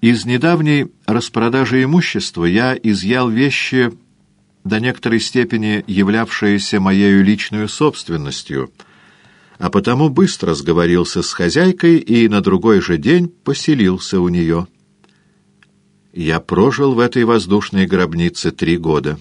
Из недавней распродажи имущества я изъял вещи, до некоторой степени являвшиеся моею личную собственностью, а потому быстро сговорился с хозяйкой и на другой же день поселился у нее. Я прожил в этой воздушной гробнице три года.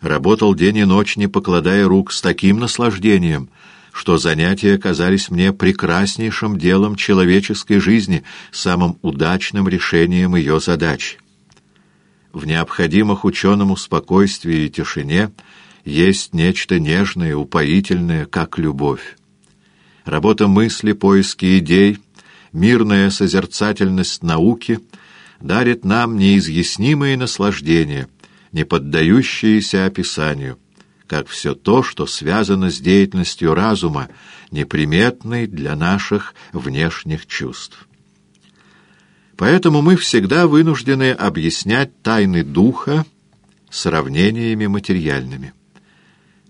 Работал день и ночь, не покладая рук, с таким наслаждением, что занятия казались мне прекраснейшим делом человеческой жизни, самым удачным решением ее задач. В необходимых ученому спокойствии и тишине есть нечто нежное, упоительное, как любовь. Работа мысли, поиски идей, мирная созерцательность науки дарит нам неизъяснимые наслаждения, не поддающиеся описанию — как все то, что связано с деятельностью разума, неприметной для наших внешних чувств. Поэтому мы всегда вынуждены объяснять тайны духа сравнениями материальными.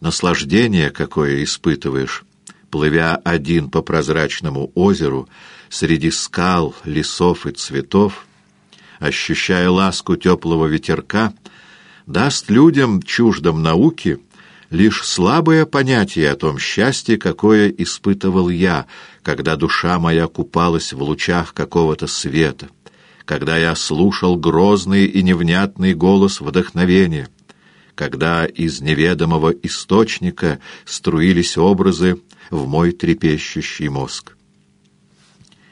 Наслаждение, какое испытываешь, плывя один по прозрачному озеру среди скал, лесов и цветов, ощущая ласку теплого ветерка, даст людям, чуждым науки, лишь слабое понятие о том счастье, какое испытывал я, когда душа моя купалась в лучах какого-то света, когда я слушал грозный и невнятный голос вдохновения, когда из неведомого источника струились образы в мой трепещущий мозг.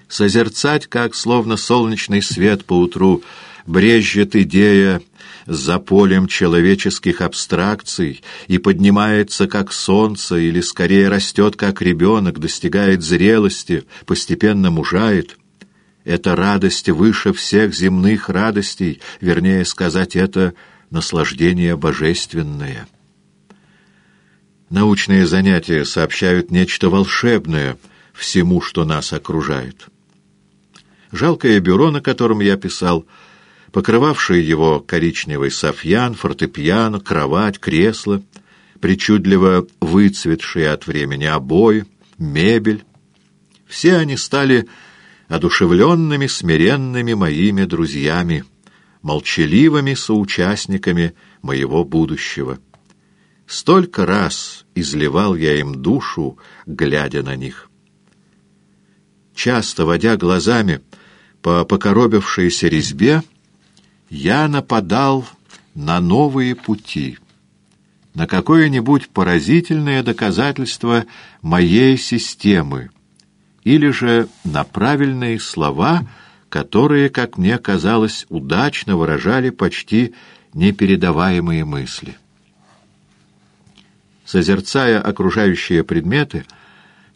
Созерцать, как, словно солнечный свет поутру, брежет идея за полем человеческих абстракций и поднимается как солнце, или скорее растет как ребенок, достигает зрелости, постепенно мужает. Это радость выше всех земных радостей, вернее сказать, это наслаждение божественное. Научные занятия сообщают нечто волшебное всему, что нас окружает. Жалкое бюро, на котором я писал, — покрывавшие его коричневый софьян, фортепиано, кровать, кресло, причудливо выцветшие от времени обои, мебель. Все они стали одушевленными, смиренными моими друзьями, молчаливыми соучастниками моего будущего. Столько раз изливал я им душу, глядя на них. Часто, водя глазами по покоробившейся резьбе, я нападал на новые пути, на какое-нибудь поразительное доказательство моей системы, или же на правильные слова, которые, как мне казалось, удачно выражали почти непередаваемые мысли. Созерцая окружающие предметы,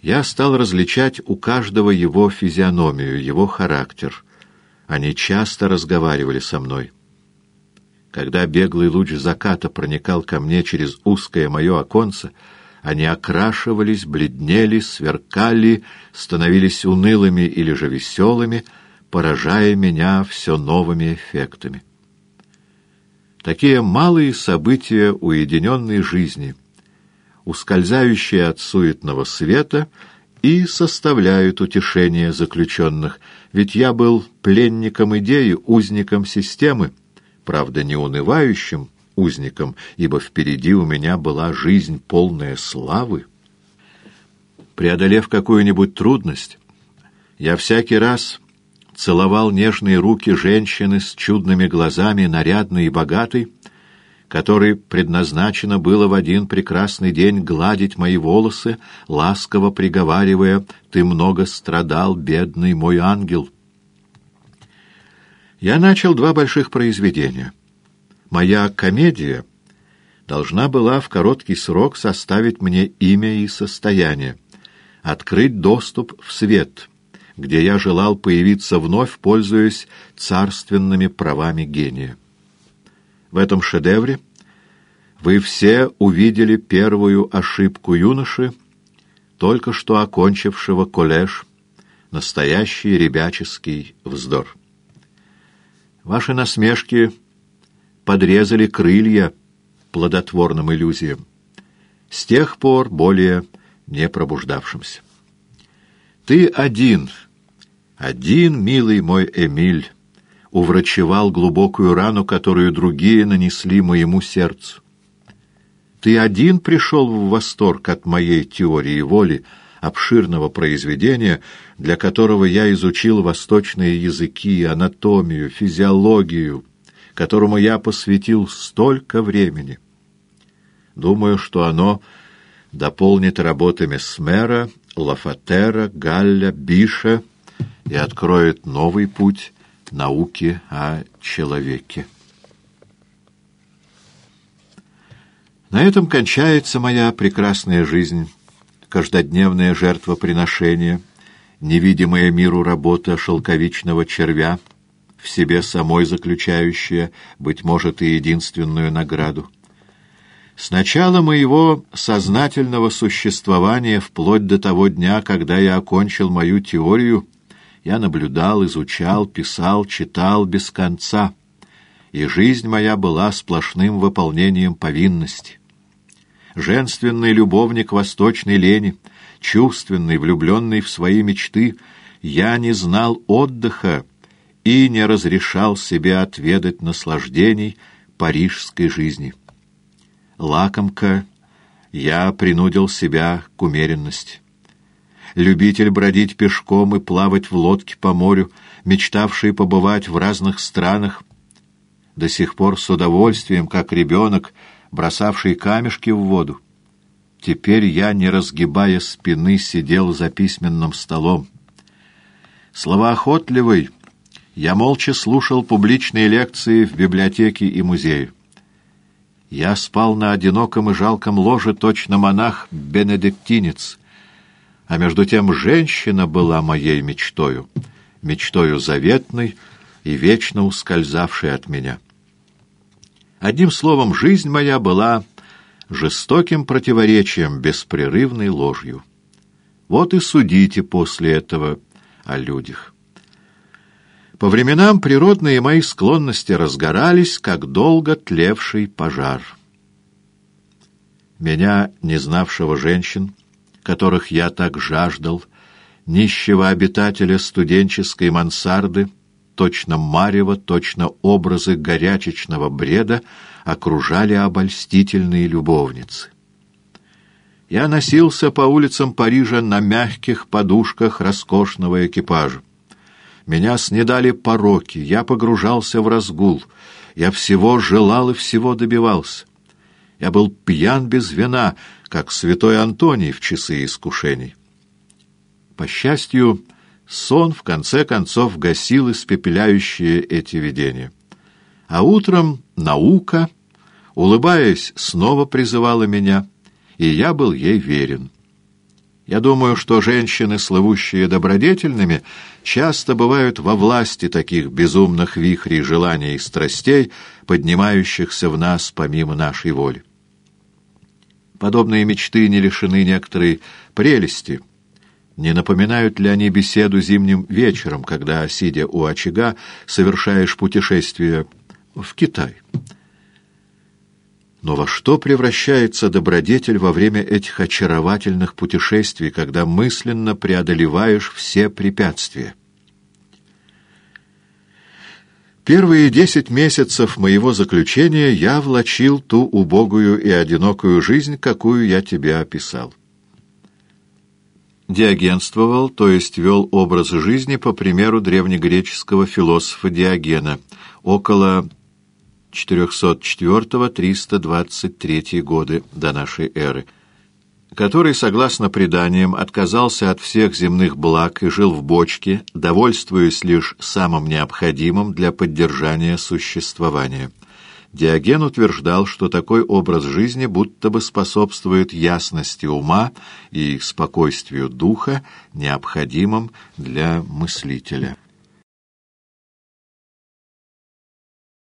я стал различать у каждого его физиономию, его характер — они часто разговаривали со мной. Когда беглый луч заката проникал ко мне через узкое мое оконце, они окрашивались, бледнели, сверкали, становились унылыми или же веселыми, поражая меня все новыми эффектами. Такие малые события уединенной жизни, ускользающие от суетного света — и составляют утешение заключенных, ведь я был пленником идеи, узником системы, правда, не унывающим узником, ибо впереди у меня была жизнь полная славы. Преодолев какую-нибудь трудность, я всякий раз целовал нежные руки женщины с чудными глазами, нарядной и богатой, которой предназначено было в один прекрасный день гладить мои волосы, ласково приговаривая «Ты много страдал, бедный мой ангел». Я начал два больших произведения. Моя комедия должна была в короткий срок составить мне имя и состояние, открыть доступ в свет, где я желал появиться вновь, пользуясь царственными правами гения. В этом шедевре вы все увидели первую ошибку юноши, только что окончившего коллеж, настоящий ребяческий вздор. Ваши насмешки подрезали крылья плодотворным иллюзиям, с тех пор более не пробуждавшимся. Ты один, один, милый мой Эмиль, уврачевал глубокую рану, которую другие нанесли моему сердцу. Ты один пришел в восторг от моей теории воли, обширного произведения, для которого я изучил восточные языки, анатомию, физиологию, которому я посвятил столько времени. Думаю, что оно дополнит работы Месмера, Лафатера, Галля, Биша и откроет новый путь науки о человеке. На этом кончается моя прекрасная жизнь, каждодневное жертвоприношение, невидимая миру работа шелковичного червя, в себе самой заключающая, быть может, и единственную награду. С начала моего сознательного существования вплоть до того дня, когда я окончил мою теорию, я наблюдал, изучал, писал, читал без конца, и жизнь моя была сплошным выполнением повинности. Женственный любовник восточной лени, чувственный, влюбленный в свои мечты, я не знал отдыха и не разрешал себе отведать наслаждений парижской жизни. Лакомка, я принудил себя к умеренности любитель бродить пешком и плавать в лодке по морю, мечтавший побывать в разных странах, до сих пор с удовольствием, как ребенок, бросавший камешки в воду. Теперь я, не разгибая спины, сидел за письменным столом. Словоохотливый, я молча слушал публичные лекции в библиотеке и музее. Я спал на одиноком и жалком ложе, точно монах-бенедиктинец — а между тем женщина была моей мечтою, мечтою заветной и вечно ускользавшей от меня. Одним словом, жизнь моя была жестоким противоречием, беспрерывной ложью. Вот и судите после этого о людях. По временам природные мои склонности разгорались, как долго тлевший пожар. Меня, не знавшего женщин, которых я так жаждал, нищего обитателя студенческой мансарды, точно марево, точно образы горячечного бреда окружали обольстительные любовницы. Я носился по улицам Парижа на мягких подушках роскошного экипажа. Меня снедали пороки, я погружался в разгул, я всего желал и всего добивался. Я был пьян без вина, как святой Антоний в часы искушений. По счастью, сон в конце концов гасил испепеляющие эти видения. А утром наука, улыбаясь, снова призывала меня, и я был ей верен. Я думаю, что женщины, слывущие добродетельными, часто бывают во власти таких безумных вихрей желаний и страстей, поднимающихся в нас помимо нашей воли. Подобные мечты не лишены некоторой прелести. Не напоминают ли они беседу зимним вечером, когда, сидя у очага, совершаешь путешествие в Китай? Но во что превращается добродетель во время этих очаровательных путешествий, когда мысленно преодолеваешь все препятствия? Первые десять месяцев моего заключения я влачил ту убогую и одинокую жизнь, какую я тебе описал. Диагенствовал, то есть вел образ жизни по примеру древнегреческого философа Диогена, около 404-323 годы до нашей эры – который, согласно преданиям, отказался от всех земных благ и жил в бочке, довольствуясь лишь самым необходимым для поддержания существования. Диоген утверждал, что такой образ жизни будто бы способствует ясности ума и спокойствию духа, необходимым для мыслителя.